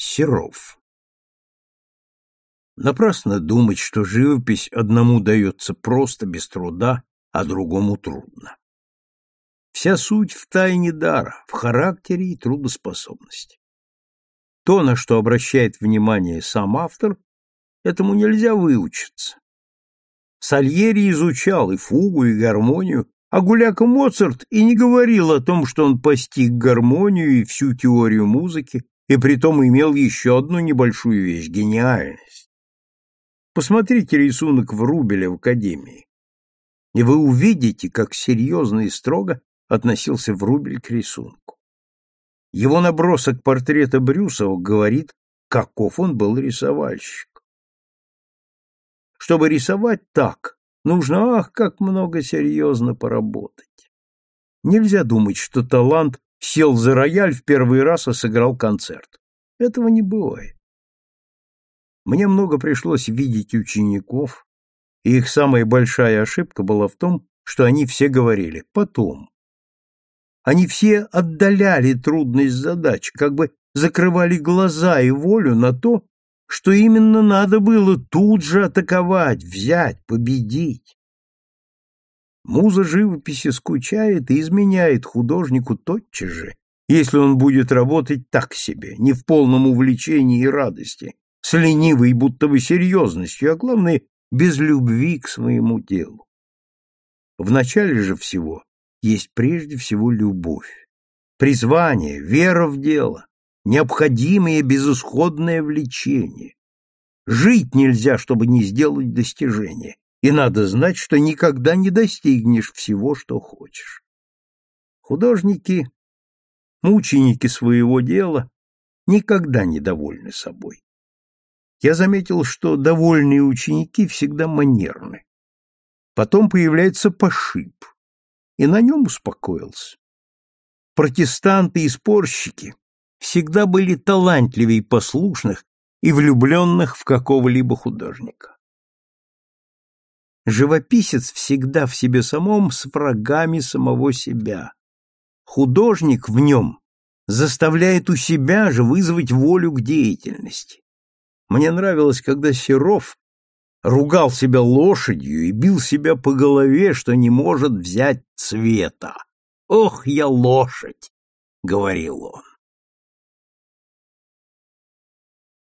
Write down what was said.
Серов. Напрасно думать, что живопись одному дается просто, без труда, а другому трудно. Вся суть в тайне дара, в характере и трудоспособности. То, на что обращает внимание сам автор, этому нельзя выучиться. Сальери изучал и фугу, и гармонию, а Гуляка Моцарт и не говорил о том, что он постиг гармонию и всю теорию музыки, и притом имел еще одну небольшую вещь — гениальность. Посмотрите рисунок Врубеля в Академии, и вы увидите, как серьезно и строго относился Врубель к рисунку. Его набросок портрета Брюсова говорит, каков он был рисовальщик. Чтобы рисовать так, нужно, ах, как много серьезно поработать. Нельзя думать, что талант сел за рояль в первый раз и сыграл концерт. Этого не бывает. Мне много пришлось видеть учеников, и их самая большая ошибка была в том, что они все говорили «потом». Они все отдаляли трудность задач, как бы закрывали глаза и волю на то, что именно надо было тут же атаковать, взять, победить. Муза живописи скучает и изменяет художнику тотчас же, если он будет работать так себе, не в полном увлечении и радости, с ленивой будто бы серьезностью, а главное, без любви к своему делу. В начале же всего есть прежде всего любовь, призвание, вера в дело, необходимое безысходное влечение. Жить нельзя, чтобы не сделать достижения, и надо знать, что никогда не достигнешь всего, что хочешь. Художники, мученики своего дела, никогда не довольны собой. Я заметил, что довольные ученики всегда манерны. Потом появляется пошиб, и на нем успокоился. Протестанты и спорщики всегда были талантливее послушных и влюбленных в какого-либо художника. Живописец всегда в себе самом с врагами самого себя. Художник в нем заставляет у себя же вызвать волю к деятельности. Мне нравилось, когда Серов ругал себя лошадью и бил себя по голове, что не может взять цвета. «Ох, я лошадь!» — говорил он.